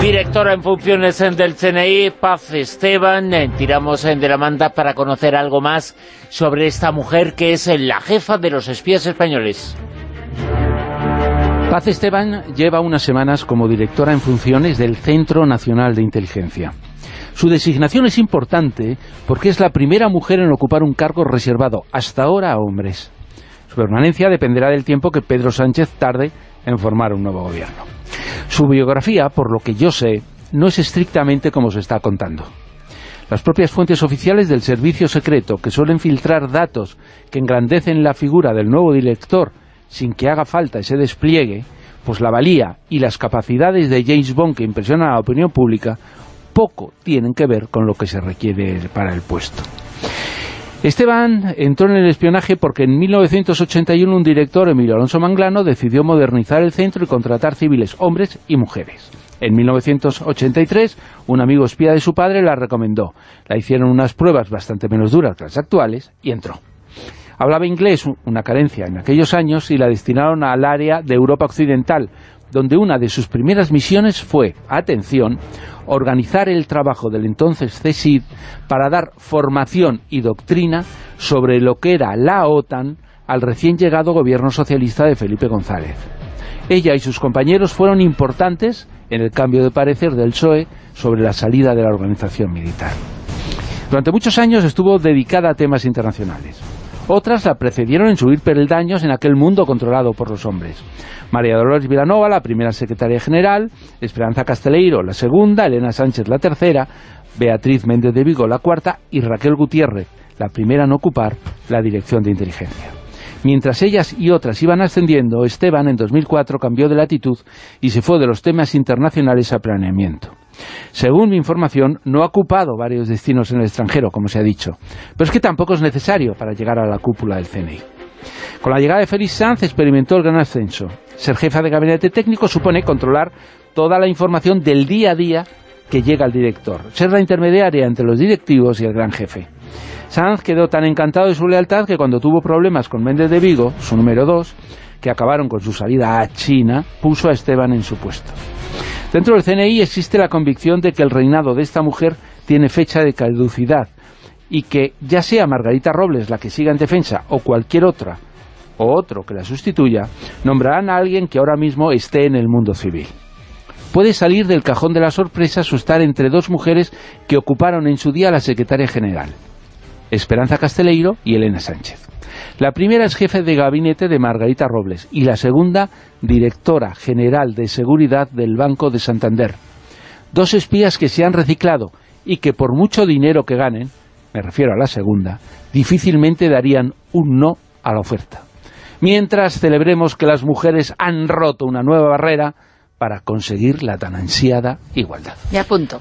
Directora en funciones del CNI, Paz Esteban, eh, tiramos de la manda para conocer algo más sobre esta mujer que es la jefa de los espías españoles. Paz Esteban lleva unas semanas como directora en funciones del Centro Nacional de Inteligencia. Su designación es importante porque es la primera mujer en ocupar un cargo reservado hasta ahora a hombres. Su permanencia dependerá del tiempo que Pedro Sánchez tarde en formar un nuevo gobierno. Su biografía, por lo que yo sé, no es estrictamente como se está contando. Las propias fuentes oficiales del servicio secreto, que suelen filtrar datos que engrandecen la figura del nuevo director sin que haga falta ese despliegue, pues la valía y las capacidades de James Bond que impresionan a la opinión pública poco tienen que ver con lo que se requiere para el puesto. Esteban entró en el espionaje porque en 1981 un director, Emilio Alonso Manglano, decidió modernizar el centro y contratar civiles, hombres y mujeres. En 1983, un amigo espía de su padre la recomendó. La hicieron unas pruebas bastante menos duras que las actuales y entró. Hablaba inglés, una carencia en aquellos años, y la destinaron al área de Europa Occidental, donde una de sus primeras misiones fue, atención, organizar el trabajo del entonces CSID para dar formación y doctrina sobre lo que era la OTAN al recién llegado gobierno socialista de Felipe González. Ella y sus compañeros fueron importantes en el cambio de parecer del PSOE sobre la salida de la organización militar. Durante muchos años estuvo dedicada a temas internacionales. Otras la precedieron en subir peldaños en aquel mundo controlado por los hombres. María Dolores Vilanova, la primera secretaria general, Esperanza Casteleiro, la segunda, Elena Sánchez, la tercera, Beatriz Méndez de Vigo, la cuarta, y Raquel Gutiérrez, la primera en ocupar la dirección de inteligencia. Mientras ellas y otras iban ascendiendo, Esteban en 2004 cambió de latitud y se fue de los temas internacionales a planeamiento. Según mi información, no ha ocupado varios destinos en el extranjero, como se ha dicho, pero es que tampoco es necesario para llegar a la cúpula del CNI. Con la llegada de Félix Sanz experimentó el gran ascenso. Ser jefa de gabinete técnico supone controlar toda la información del día a día que llega al director, ser la intermediaria entre los directivos y el gran jefe. Sanz quedó tan encantado de su lealtad que cuando tuvo problemas con Méndez de Vigo, su número dos, que acabaron con su salida a China, puso a Esteban en su puesto. Dentro del CNI existe la convicción de que el reinado de esta mujer tiene fecha de caducidad y que ya sea Margarita Robles la que siga en defensa o cualquier otra o otro que la sustituya, nombrarán a alguien que ahora mismo esté en el mundo civil. Puede salir del cajón de la sorpresa su estar entre dos mujeres que ocuparon en su día la secretaria general, Esperanza Casteleiro y Elena Sánchez. La primera es jefe de gabinete de Margarita Robles y la segunda, directora general de seguridad del Banco de Santander. Dos espías que se han reciclado y que por mucho dinero que ganen, me refiero a la segunda, difícilmente darían un no a la oferta. Mientras celebremos que las mujeres han roto una nueva barrera para conseguir la tan ansiada igualdad. Me apunto.